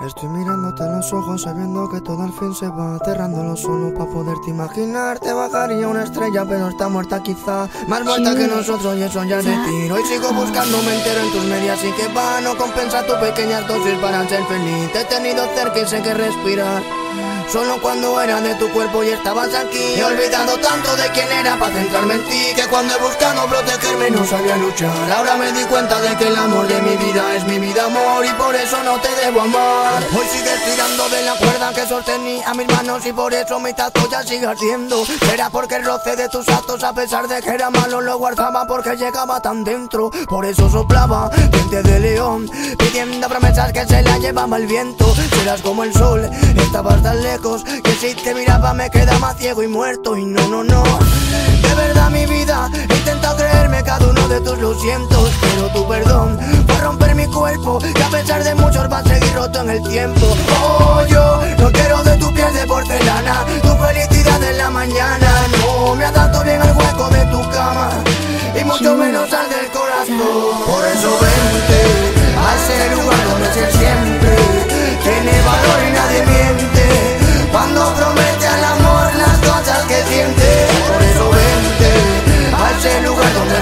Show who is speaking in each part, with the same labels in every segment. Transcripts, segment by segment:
Speaker 1: Estoy mirándote a los ojos sabiendo que todo al fin se va Aterrándolo solo para poderte imaginar. Te bajaría una estrella pero está muerta quizá. Más muerta que nosotros y eso ya es de tiro Y sigo buscándome entero en tus medias y que va. No compensa tu pequeña dosis para ser feliz. Te he tenido cerca y sé que respirar Solo cuando era de tu cuerpo y estabas aquí He olvidado tanto de quién era para centrarme en ti Que cuando he buscado protegerme no sabía luchar. Ahora me di cuenta de que el amor de mi vida es mi vida amor Y por eso no te debo amar. Hoy sigues tirando de la cuerda que sostenía mis manos Y por eso mi tacto ya sigue ardiendo. Será porque el roce de tus actos a pesar de que era malo Lo guardaba porque llegaba tan dentro. Por eso soplaba diente de león Pidiendo promesas que se la llevaba el viento. Serás como el sol, estabas tan lejos. Que si te miraba me quedaba ciego y muerto. Y no, no, no. De verdad mi vida He intentado creerme cada uno de tus lo siento Pero tu perdón va a romper mi cuerpo. Que a pesar de muchos va a seguir roto en el tiempo. Oh, yo no quiero de tu piel de porcelana. Tu felicidad en la mañana No me adapto bien al hueco de tu cama. Y mucho menos al del corazón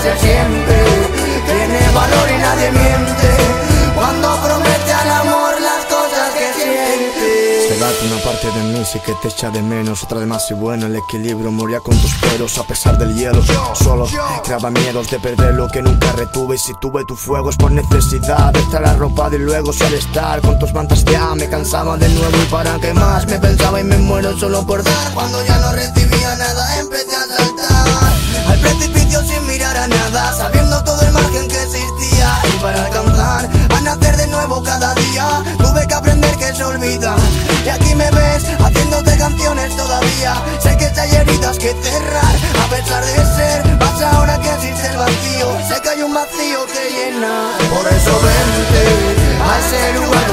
Speaker 1: siempre. Tiene valor y nadie miente. Cuando promete al amor las cosas que siente. Se
Speaker 2: date una parte de mí, sí que te echa de menos Otra de más y bueno, el equilibrio moría con tus pelos A pesar del hielo, solo creaba miedos de perder lo que nunca retuve. Y si tuve tu fuego es por necesidad de estar arropado y luego solo estar Con tus mantas ya me cansaba de nuevo y para qué más. Me pensaba y me muero solo por dar.
Speaker 1: Cuando ya no recibía nada empecé a saltar que cerrar A pesar de ser, más ahora que existe el vacío. Sé que hay un vacío que llena. Por eso vente a ese lugar